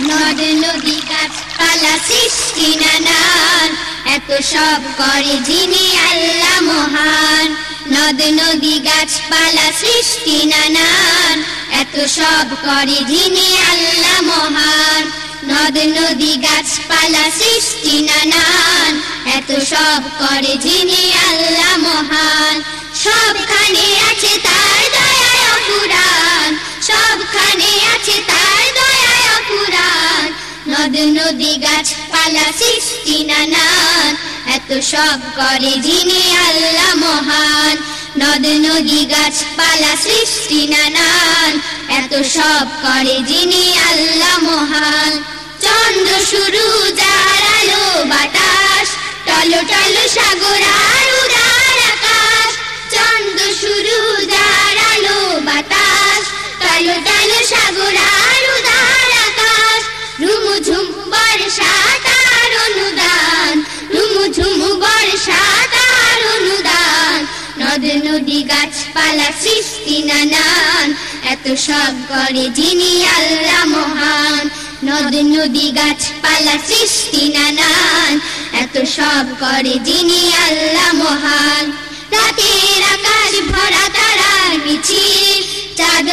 নদ নদী গাছপালা সৃষ্টি নানান। এত সব করে যিনি আল্লাহ মহান। নদ নদী গাছপালা সৃষ্টি নানান। এত সব করে যিনি আল্লাহ মহান। নদ নদী গাছপালা সৃষ্টি নানান। এত সব করে যিনি আল্লাহ মহান। সবখানে আছে নদ, নদী গাছপালা সৃষ্টি নানান। এত সব করে যিনি আল্লাহ মহান। নদ, নদী গাছপালা সৃষ্টি নানান। এত সব করে যিনি আল্লাহ মহান। চন্দ্র শুরু, যার আলো বাতাস। টলো টলো সাগর আর উদার আকাশ। চন্দ্র শুরু, যার আলো বাতাস। টলো টলো সাগর নদ নদী, গাছপালা, সৃষ্টি নানান। এত সব করে যিনি আল্লাহ মহান। নদ নদী, গাছপালা, সৃষ্টি নানান। এত সব করে যিনি আল্লাহ মহান। রাতের আকাশ ভরা তারার মিছিল, চাঁদ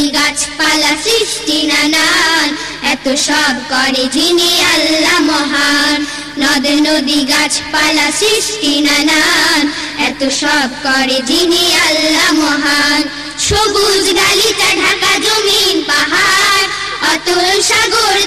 গাছপালা সৃষ্টি নানান। এত সব করে যিনি আল্লাহ মহান। নদ, নদী, গাছপালা সৃষ্টি নানান। এত সব করে যিনি আল্লাহ মহান। সবুজ গালিচা ঢাকা জমিন পাহাড়। অতল সাগর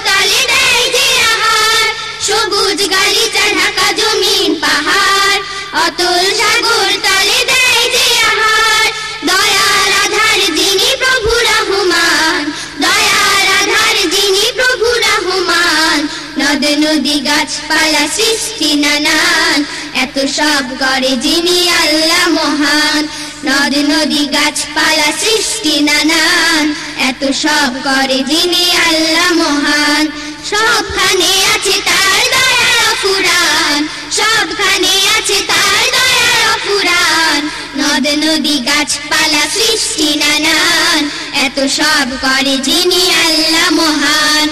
নদ নদী গাছপালা সৃষ্টি নানান। এত সব করে যিনি আল্লাহ মহান। নদ নদী গাছপালা সৃষ্টি নানান। এত সব করে যিনি আল্লাহ মহান। সবখানে আছে তার দয়ার ফুরান সবখানে আছে তার দয়ার ফুরান নদ নদী গাছপালা সৃষ্টি নানান। এত সব করে যিনি আল্লাহ মহান।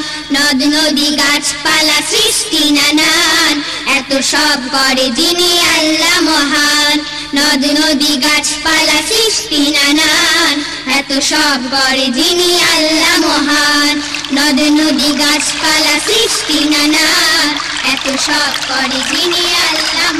নদ নদী গাছপালা সৃষ্টি নানান। এত সব করে যিনি আল্লাহ মহান। নদ নদী গাছপালা সৃষ্টি নানান। এত সব করে যিনি আল্লাহ মহান। নদ নদী গাছপালা সৃষ্টি নানান। এত সব করে যিনি আল্লাহ